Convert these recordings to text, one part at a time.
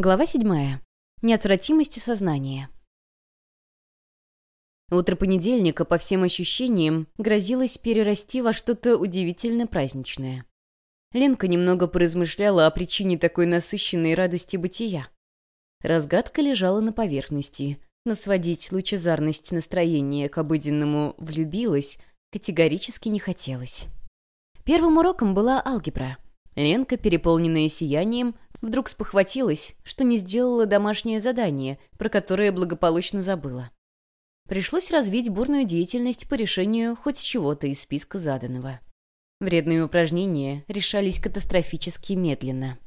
Глава седьмая. Неотвратимости сознания. Утро понедельника, по всем ощущениям, грозилось перерасти во что-то удивительно праздничное. Ленка немного поразмышляла о причине такой насыщенной радости бытия. Разгадка лежала на поверхности, но сводить лучезарность настроения к обыденному «влюбилась» категорически не хотелось. Первым уроком была алгебра. Ленка, переполненная сиянием, Вдруг спохватилась, что не сделала домашнее задание, про которое благополучно забыла. Пришлось развить бурную деятельность по решению хоть чего-то из списка заданного. Вредные упражнения решались катастрофически медленно.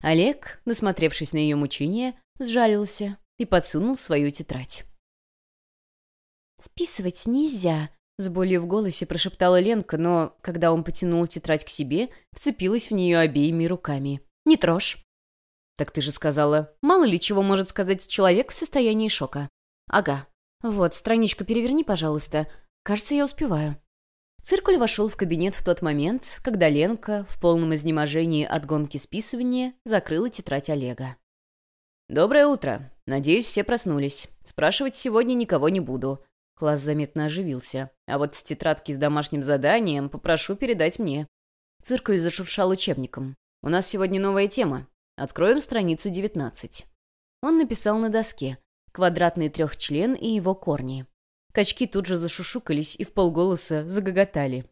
Олег, насмотревшись на ее мучения, сжалился и подсунул свою тетрадь. «Списывать нельзя», — с болью в голосе прошептала Ленка, но, когда он потянул тетрадь к себе, вцепилась в нее обеими руками. Не трожь». «Так ты же сказала, мало ли чего может сказать человек в состоянии шока». «Ага. Вот, страничку переверни, пожалуйста. Кажется, я успеваю». Циркуль вошел в кабинет в тот момент, когда Ленка, в полном изнеможении от гонки списывания, закрыла тетрадь Олега. «Доброе утро. Надеюсь, все проснулись. Спрашивать сегодня никого не буду». Класс заметно оживился. «А вот тетрадки с домашним заданием попрошу передать мне». Циркуль зашуршал учебником. У нас сегодня новая тема. Откроем страницу 19. Он написал на доске «Квадратный трехчлен и его корни». Качки тут же зашушукались и в полголоса загоготали.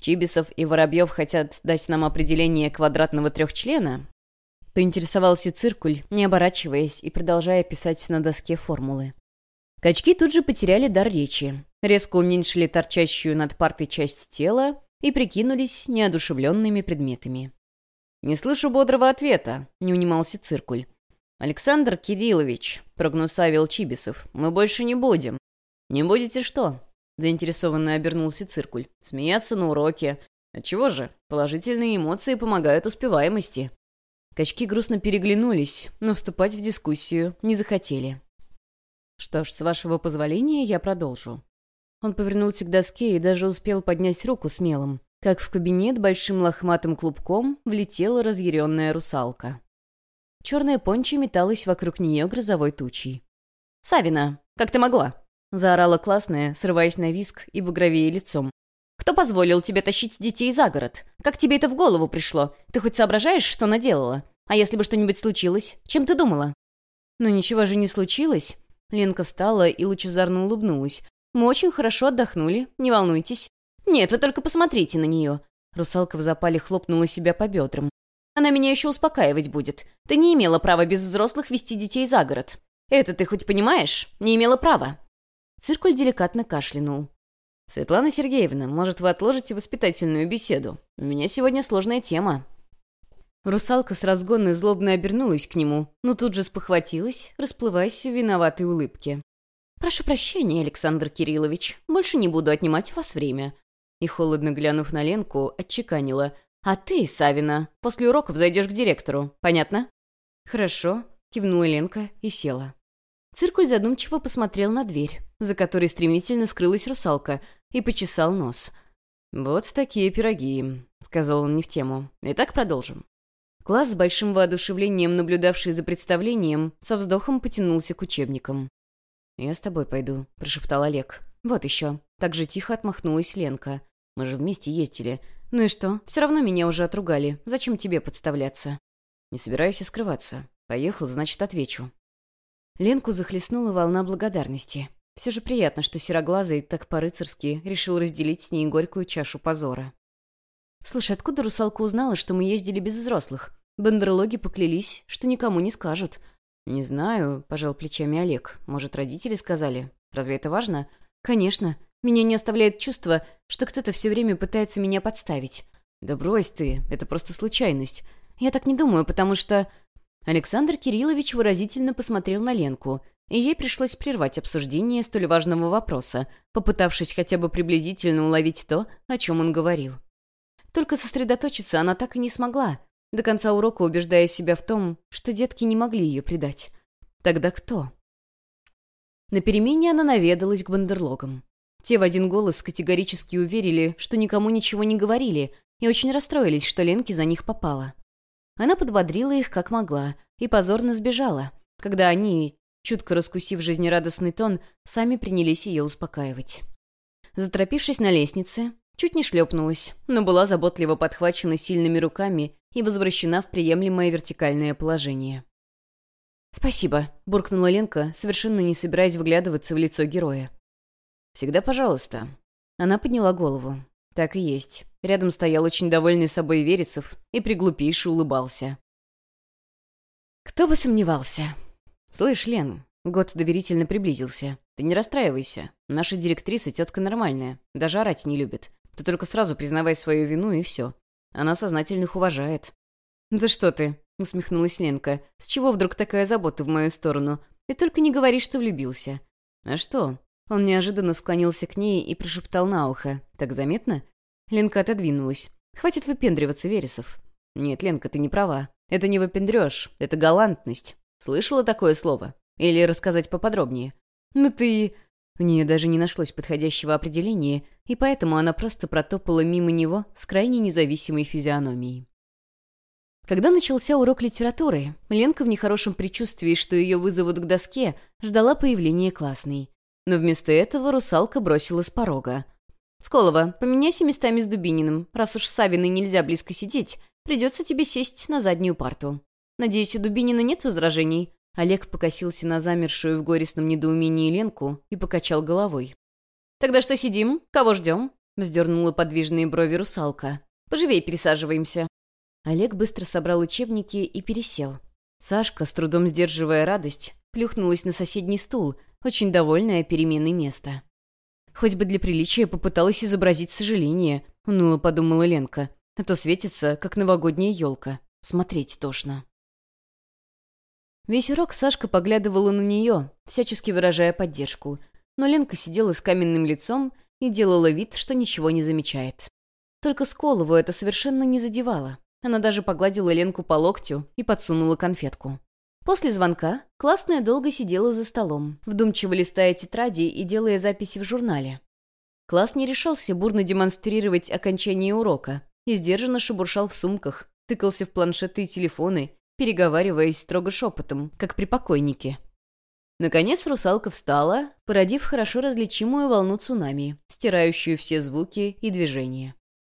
Чибисов и Воробьев хотят дать нам определение квадратного трехчлена? Поинтересовался циркуль, не оборачиваясь и продолжая писать на доске формулы. Качки тут же потеряли дар речи, резко уменьшили торчащую над партой часть тела и прикинулись неодушевленными предметами. «Не слышу бодрого ответа», — не унимался циркуль. «Александр Кириллович», — прогнусавил Чибисов, — «мы больше не будем». «Не будете что?» — заинтересованно обернулся циркуль. «Смеяться на уроке. Отчего же? Положительные эмоции помогают успеваемости». Качки грустно переглянулись, но вступать в дискуссию не захотели. «Что ж, с вашего позволения я продолжу». Он повернулся к доске и даже успел поднять руку смелым как в кабинет большим лохматым клубком влетела разъяренная русалка. Черная понча металась вокруг нее грозовой тучей. «Савина, как ты могла?» — заорала классная, срываясь на виск и багровее лицом. «Кто позволил тебе тащить детей за город? Как тебе это в голову пришло? Ты хоть соображаешь, что наделала? А если бы что-нибудь случилось, чем ты думала?» «Ну ничего же не случилось». Ленка встала и лучезарно улыбнулась. «Мы очень хорошо отдохнули, не волнуйтесь. «Нет, вы только посмотрите на нее!» Русалка в запале хлопнула себя по бедрам. «Она меня еще успокаивать будет. Ты не имела права без взрослых вести детей за город. Это ты хоть понимаешь? Не имела права!» Циркуль деликатно кашлянул. «Светлана Сергеевна, может, вы отложите воспитательную беседу? У меня сегодня сложная тема». Русалка с разгонной злобно обернулась к нему, но тут же спохватилась, расплываясь в виноватой улыбке. «Прошу прощения, Александр Кириллович, больше не буду отнимать у вас время и, холодно глянув на Ленку, отчеканила. «А ты, Савина, после уроков зайдешь к директору, понятно?» «Хорошо», — кивнула Ленка и села. Циркуль задумчиво посмотрел на дверь, за которой стремительно скрылась русалка, и почесал нос. «Вот такие пироги», — сказал он не в тему. «Итак, продолжим». Класс, с большим воодушевлением наблюдавший за представлением, со вздохом потянулся к учебникам. «Я с тобой пойду», — прошептал Олег. «Вот еще». Так же тихо отмахнулась Ленка. Мы же вместе ездили. Ну и что? Все равно меня уже отругали. Зачем тебе подставляться? Не собираюсь и скрываться. Поехал, значит, отвечу. Ленку захлестнула волна благодарности. Все же приятно, что Сероглазый так по-рыцарски решил разделить с ней горькую чашу позора. «Слушай, откуда русалка узнала, что мы ездили без взрослых? Бандерлоги поклялись, что никому не скажут». «Не знаю», — пожал плечами Олег. «Может, родители сказали? Разве это важно?» «Конечно. Меня не оставляет чувство, что кто-то все время пытается меня подставить. Да брось ты, это просто случайность. Я так не думаю, потому что... Александр Кириллович выразительно посмотрел на Ленку, и ей пришлось прервать обсуждение столь важного вопроса, попытавшись хотя бы приблизительно уловить то, о чем он говорил. Только сосредоточиться она так и не смогла, до конца урока убеждая себя в том, что детки не могли ее предать. Тогда кто? На перемене она наведалась к бандерлогам. Те в один голос категорически уверили, что никому ничего не говорили, и очень расстроились, что Ленке за них попало. Она подбодрила их как могла и позорно сбежала, когда они, чутко раскусив жизнерадостный тон, сами принялись ее успокаивать. Заторопившись на лестнице, чуть не шлепнулась, но была заботливо подхвачена сильными руками и возвращена в приемлемое вертикальное положение. «Спасибо», — буркнула Ленка, совершенно не собираясь выглядываться в лицо героя. «Всегда пожалуйста». Она подняла голову. Так и есть. Рядом стоял очень довольный собой Вересов и приглупейше улыбался. «Кто бы сомневался?» «Слышь, Лен», — Год доверительно приблизился. «Ты не расстраивайся. Наша директриса тетка нормальная. Даже орать не любит. Ты только сразу признавай свою вину, и все. Она сознательных уважает». «Да что ты», — усмехнулась Ленка. «С чего вдруг такая забота в мою сторону? Ты только не говори, что влюбился». «А что?» Он неожиданно склонился к ней и прошептал на ухо. «Так заметно?» Ленка отодвинулась. «Хватит выпендриваться, Вересов». «Нет, Ленка, ты не права. Это не выпендрешь, это галантность. Слышала такое слово? Или рассказать поподробнее?» «Ну ты...» У нее даже не нашлось подходящего определения, и поэтому она просто протопала мимо него с крайне независимой физиономией. Когда начался урок литературы, Ленка в нехорошем предчувствии, что ее вызовут к доске, ждала появления классной. Но вместо этого русалка бросила с порога. «Сколова, поменяйся местами с Дубининым. Раз уж с Савиной нельзя близко сидеть, придется тебе сесть на заднюю парту. Надеюсь, у Дубинина нет возражений?» Олег покосился на замершую в горестном недоумении Ленку и покачал головой. «Тогда что сидим? Кого ждем?» — вздернула подвижные брови русалка. «Поживей пересаживаемся». Олег быстро собрал учебники и пересел. Сашка, с трудом сдерживая радость, плюхнулась на соседний стул, очень довольная переменой места. Хоть бы для приличия попыталась изобразить сожаление, уныло подумала Ленка, а то светится, как новогодняя елка. Смотреть тошно. Весь урок Сашка поглядывала на нее, всячески выражая поддержку. Но Ленка сидела с каменным лицом и делала вид, что ничего не замечает. Только Сколову это совершенно не задевало. Она даже погладила Ленку по локтю и подсунула конфетку. После звонка классная долго сидела за столом, вдумчиво листая тетради и делая записи в журнале. Класс не решался бурно демонстрировать окончание урока и сдержанно шебуршал в сумках, тыкался в планшеты и телефоны, переговариваясь строго шепотом, как при покойнике. Наконец русалка встала, породив хорошо различимую волну цунами, стирающую все звуки и движения.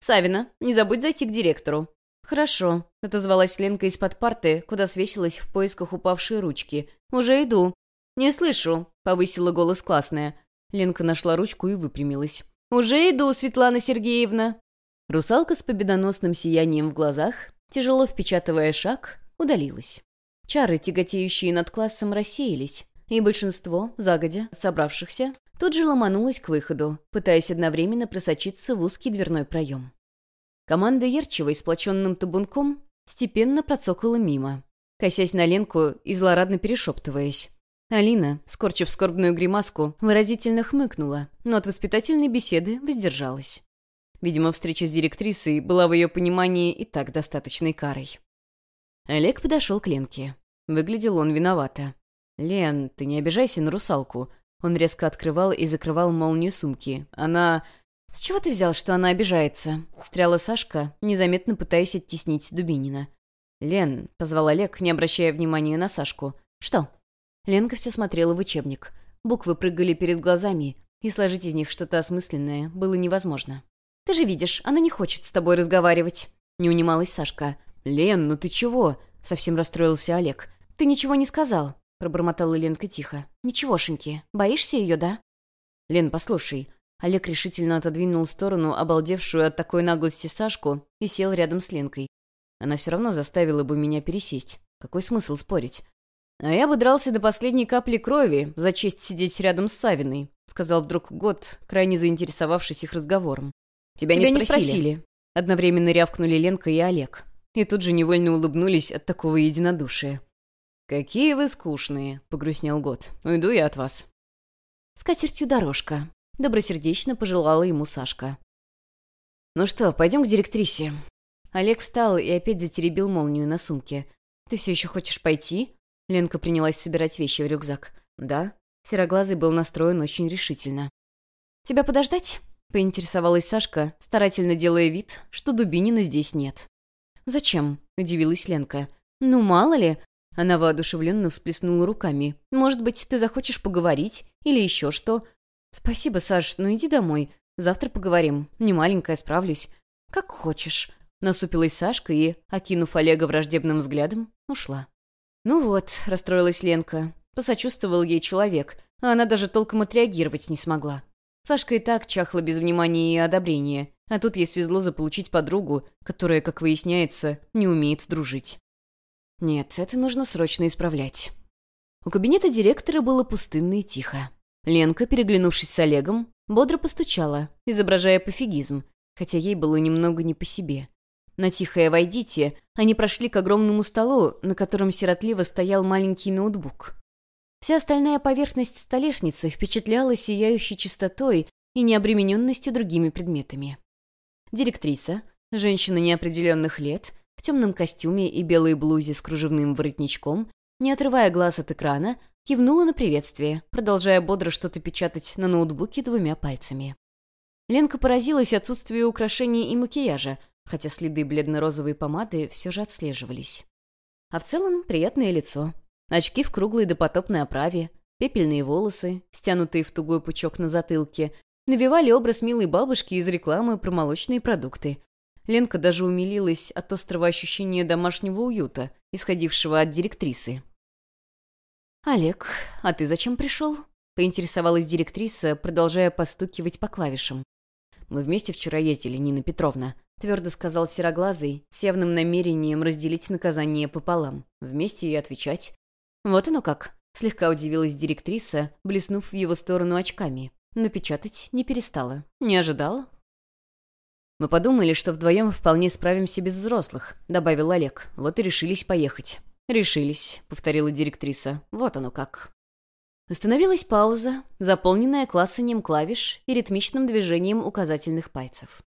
«Савина, не забудь зайти к директору», «Хорошо», — отозвалась Ленка из-под парты, куда свесилась в поисках упавшей ручки. «Уже иду». «Не слышу», — повысила голос классная. Ленка нашла ручку и выпрямилась. «Уже иду, Светлана Сергеевна». Русалка с победоносным сиянием в глазах, тяжело впечатывая шаг, удалилась. Чары, тяготеющие над классом, рассеялись, и большинство, загодя, собравшихся, тут же ломанулось к выходу, пытаясь одновременно просочиться в узкий дверной проем. Команда Ерчевой сплоченным табунком степенно процокала мимо, косясь на Ленку и злорадно перешептываясь. Алина, скорчив скорбную гримаску, выразительно хмыкнула, но от воспитательной беседы воздержалась. Видимо, встреча с директрисой была в ее понимании и так достаточной карой. Олег подошел к Ленке. Выглядел он виновато. «Лен, ты не обижайся на русалку». Он резко открывал и закрывал молнию сумки. Она... «С чего ты взял, что она обижается?» — стряла Сашка, незаметно пытаясь оттеснить Дубинина. «Лен», — позвал Олег, не обращая внимания на Сашку. «Что?» Ленка все смотрела в учебник. Буквы прыгали перед глазами, и сложить из них что-то осмысленное было невозможно. «Ты же видишь, она не хочет с тобой разговаривать», — не унималась Сашка. «Лен, ну ты чего?» — совсем расстроился Олег. «Ты ничего не сказал», — пробормотала Ленка тихо. «Ничегошеньки. Боишься ее, да?» «Лен, послушай, Олег решительно отодвинул в сторону обалдевшую от такой наглости Сашку и сел рядом с Ленкой. Она все равно заставила бы меня пересесть. Какой смысл спорить? «А я бы дрался до последней капли крови за честь сидеть рядом с Савиной», сказал вдруг Год, крайне заинтересовавшись их разговором. «Тебя, Тебя не, спросили. не спросили». Одновременно рявкнули Ленка и Олег. И тут же невольно улыбнулись от такого единодушия. «Какие вы скучные», — погрустнел Год. «Уйду я от вас». «С катертью дорожка», — добросердечно пожелала ему Сашка. «Ну что, пойдем к директрисе?» Олег встал и опять затеребил молнию на сумке. «Ты все еще хочешь пойти?» Ленка принялась собирать вещи в рюкзак. «Да». Сероглазый был настроен очень решительно. «Тебя подождать?» — поинтересовалась Сашка, старательно делая вид, что Дубинина здесь нет. Зачем?» — удивилась Ленка. «Ну, мало ли». Она воодушевленно всплеснула руками. «Может быть, ты захочешь поговорить? Или еще что?» «Спасибо, Саш, ну иди домой. Завтра поговорим. Не маленькая, справлюсь». «Как хочешь». Насупилась Сашка и, окинув Олега враждебным взглядом, ушла. «Ну вот», — расстроилась Ленка. Посочувствовал ей человек, а она даже толком отреагировать не смогла. Сашка и так чахла без внимания и одобрения, а тут ей свезло заполучить подругу, которая, как выясняется, не умеет дружить. Нет, это нужно срочно исправлять. У кабинета директора было пустынно и тихо. Ленка, переглянувшись с Олегом, бодро постучала, изображая пофигизм, хотя ей было немного не по себе. На тихое «войдите» они прошли к огромному столу, на котором сиротливо стоял маленький ноутбук. Вся остальная поверхность столешницы впечатляла сияющей чистотой и необремененностью другими предметами. Директриса, женщина неопределенных лет, в темном костюме и белой блузе с кружевным воротничком, не отрывая глаз от экрана, кивнула на приветствие, продолжая бодро что-то печатать на ноутбуке двумя пальцами. Ленка поразилась отсутствию украшений и макияжа, хотя следы бледно-розовой помады все же отслеживались. А в целом приятное лицо. Очки в круглой допотопной оправе, пепельные волосы, стянутые в тугой пучок на затылке, навевали образ милой бабушки из рекламы про молочные продукты. Ленка даже умилилась от острого ощущения домашнего уюта, исходившего от директрисы. «Олег, а ты зачем пришел?» — поинтересовалась директриса, продолжая постукивать по клавишам. «Мы вместе вчера ездили, Нина Петровна», — твердо сказал Сероглазый, с явным намерением разделить наказание пополам, вместе и отвечать. «Вот оно как», — слегка удивилась директриса, блеснув в его сторону очками, но печатать не перестала. «Не ожидала?» «Мы подумали, что вдвоем вполне справимся без взрослых», — добавил Олег. «Вот и решились поехать». «Решились», — повторила директриса. «Вот оно как». Установилась пауза, заполненная клацанием клавиш и ритмичным движением указательных пальцев.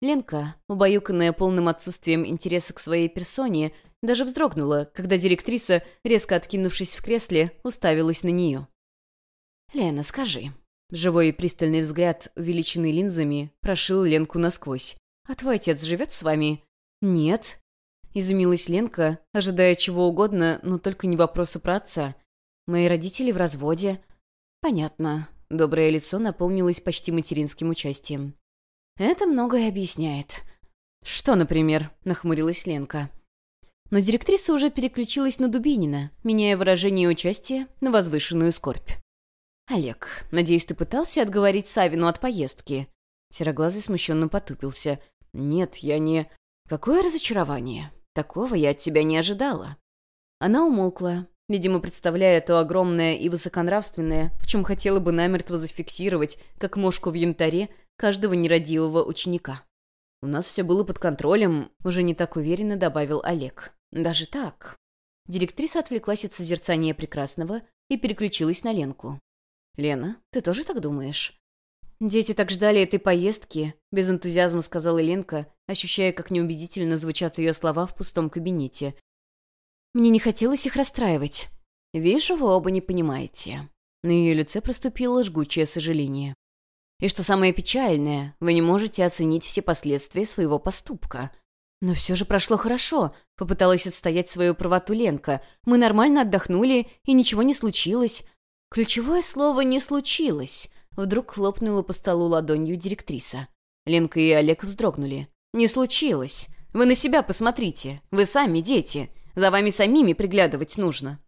Ленка, убаюканная полным отсутствием интереса к своей персоне, даже вздрогнула, когда директриса, резко откинувшись в кресле, уставилась на нее. «Лена, скажи». Живой и пристальный взгляд, увеличенный линзами, прошил Ленку насквозь. «А твой отец живет с вами?» «Нет». Изумилась Ленка, ожидая чего угодно, но только не вопроса про отца. Мои родители в разводе». «Понятно». Доброе лицо наполнилось почти материнским участием. «Это многое объясняет». «Что, например?» — нахмурилась Ленка. Но директриса уже переключилась на Дубинина, меняя выражение участия на возвышенную скорбь. «Олег, надеюсь, ты пытался отговорить Савину от поездки?» Сероглазый смущенно потупился. «Нет, я не...» «Какое разочарование! Такого я от тебя не ожидала!» Она умолкла, видимо, представляя то огромное и высоконравственное, в чем хотела бы намертво зафиксировать, как мошку в янтаре, каждого нерадивого ученика. «У нас все было под контролем», — уже не так уверенно добавил Олег. «Даже так». Директриса отвлеклась от созерцания прекрасного и переключилась на Ленку. «Лена, ты тоже так думаешь?» «Дети так ждали этой поездки», — без энтузиазма сказала Ленка, ощущая, как неубедительно звучат ее слова в пустом кабинете. Мне не хотелось их расстраивать. Вижу, вы оба не понимаете. На ее лице проступило жгучее сожаление. И что самое печальное, вы не можете оценить все последствия своего поступка. Но все же прошло хорошо, попыталась отстоять свою правоту Ленка. Мы нормально отдохнули, и ничего не случилось. Ключевое слово «не случилось». Вдруг хлопнула по столу ладонью директриса. Ленка и Олег вздрогнули. «Не случилось. Вы на себя посмотрите. Вы сами дети. За вами самими приглядывать нужно».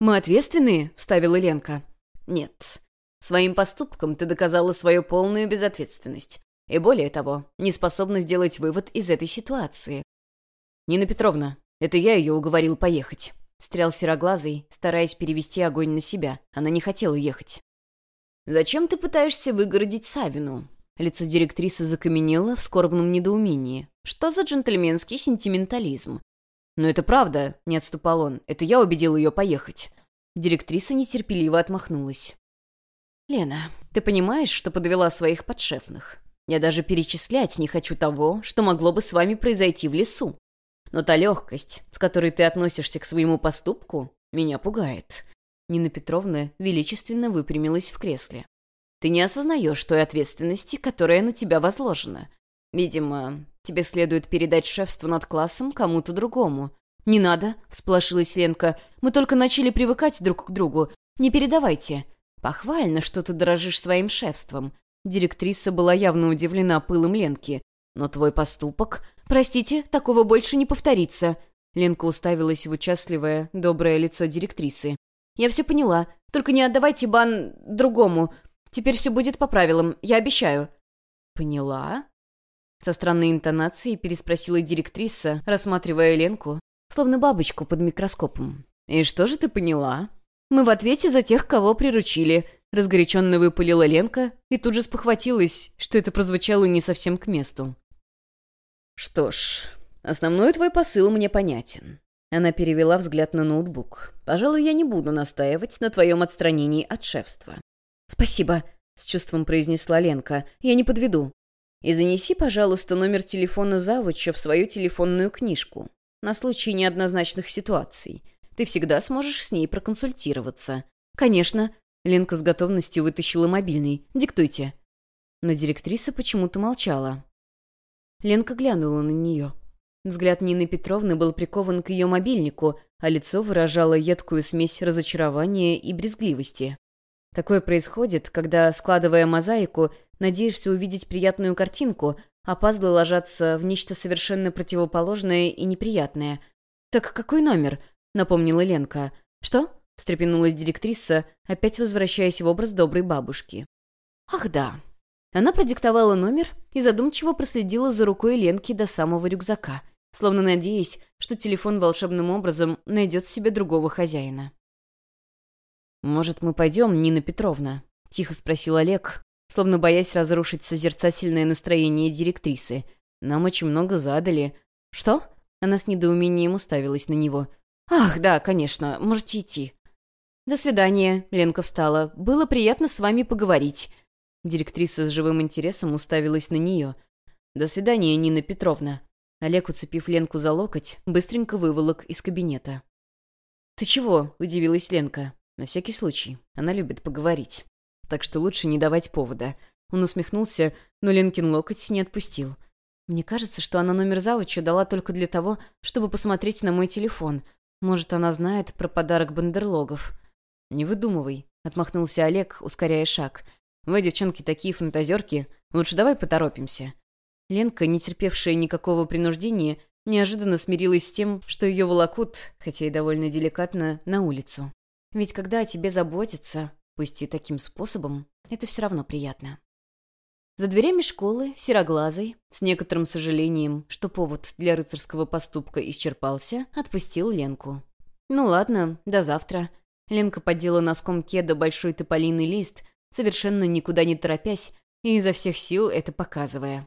«Мы ответственные?» — вставила Ленка. «Нет. Своим поступком ты доказала свою полную безответственность. И более того, не способна сделать вывод из этой ситуации. Нина Петровна, это я ее уговорил поехать». Стрял сероглазый, стараясь перевести огонь на себя. Она не хотела ехать. «Зачем ты пытаешься выгородить Савину?» Лицо директрисы закаменело в скорбном недоумении. «Что за джентльменский сентиментализм? «Но это правда», — не отступал он. «Это я убедил ее поехать». Директриса нетерпеливо отмахнулась. «Лена, ты понимаешь, что подвела своих подшефных? Я даже перечислять не хочу того, что могло бы с вами произойти в лесу. Но та легкость, с которой ты относишься к своему поступку, меня пугает». Нина Петровна величественно выпрямилась в кресле. «Ты не осознаешь той ответственности, которая на тебя возложена. Видимо, тебе следует передать шефство над классом кому-то другому». «Не надо», — всполошилась Ленка. «Мы только начали привыкать друг к другу. Не передавайте». «Похвально, что ты дорожишь своим шефством». Директриса была явно удивлена пылом Ленки. «Но твой поступок...» «Простите, такого больше не повторится». Ленка уставилась в участливое, доброе лицо директрисы. «Я все поняла. Только не отдавайте бан другому. Теперь все будет по правилам, я обещаю». «Поняла?» Со странной интонацией переспросила директриса, рассматривая Ленку, словно бабочку под микроскопом. «И что же ты поняла?» «Мы в ответе за тех, кого приручили», — разгоряченно выпалила Ленка и тут же спохватилась, что это прозвучало не совсем к месту. «Что ж, основной твой посыл мне понятен». Она перевела взгляд на ноутбук. «Пожалуй, я не буду настаивать на твоем отстранении от шефства». «Спасибо», — с чувством произнесла Ленка. «Я не подведу». «И занеси, пожалуйста, номер телефона завуча в свою телефонную книжку на случай неоднозначных ситуаций. Ты всегда сможешь с ней проконсультироваться». «Конечно». Ленка с готовностью вытащила мобильный. «Диктуйте». Но директриса почему-то молчала. Ленка глянула на нее. Взгляд Нины Петровны был прикован к ее мобильнику, а лицо выражало едкую смесь разочарования и брезгливости. Такое происходит, когда, складывая мозаику, надеешься увидеть приятную картинку, а пазлы ложатся в нечто совершенно противоположное и неприятное. «Так какой номер?» — напомнила Ленка. «Что?» — встрепенулась директриса, опять возвращаясь в образ доброй бабушки. «Ах да, она продиктовала номер и задумчиво проследила за рукой Ленки до самого рюкзака, словно надеясь, что телефон волшебным образом найдет себе другого хозяина. «Может, мы пойдем, Нина Петровна?» — тихо спросил Олег, словно боясь разрушить созерцательное настроение директрисы. «Нам очень много задали». «Что?» — она с недоумением уставилась на него. «Ах, да, конечно, можете идти». «До свидания», — Ленка встала. «Было приятно с вами поговорить». Директриса с живым интересом уставилась на нее. «До свидания, Нина Петровна». Олег, уцепив Ленку за локоть, быстренько выволок из кабинета. «Ты чего?» — удивилась Ленка. «На всякий случай. Она любит поговорить. Так что лучше не давать повода». Он усмехнулся, но Ленкин локоть не отпустил. «Мне кажется, что она номер завуча дала только для того, чтобы посмотреть на мой телефон. Может, она знает про подарок бандерлогов». «Не выдумывай», — отмахнулся Олег, ускоряя шаг. Вы, девчонки, такие фантазерки. Лучше давай поторопимся». Ленка, не терпевшая никакого принуждения, неожиданно смирилась с тем, что ее волокут, хотя и довольно деликатно, на улицу. Ведь когда о тебе заботятся, пусть и таким способом, это все равно приятно. За дверями школы, сероглазый, с некоторым сожалением, что повод для рыцарского поступка исчерпался, отпустил Ленку. «Ну ладно, до завтра». Ленка поддела носком кеда большой тополиный лист, совершенно никуда не торопясь и изо всех сил это показывая.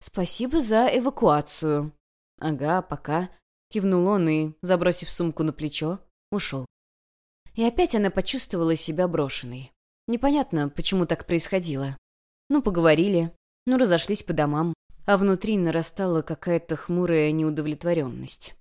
«Спасибо за эвакуацию». «Ага, пока», — кивнул он и, забросив сумку на плечо, ушел. И опять она почувствовала себя брошенной. Непонятно, почему так происходило. Ну, поговорили, ну, разошлись по домам, а внутри нарастала какая-то хмурая неудовлетворенность.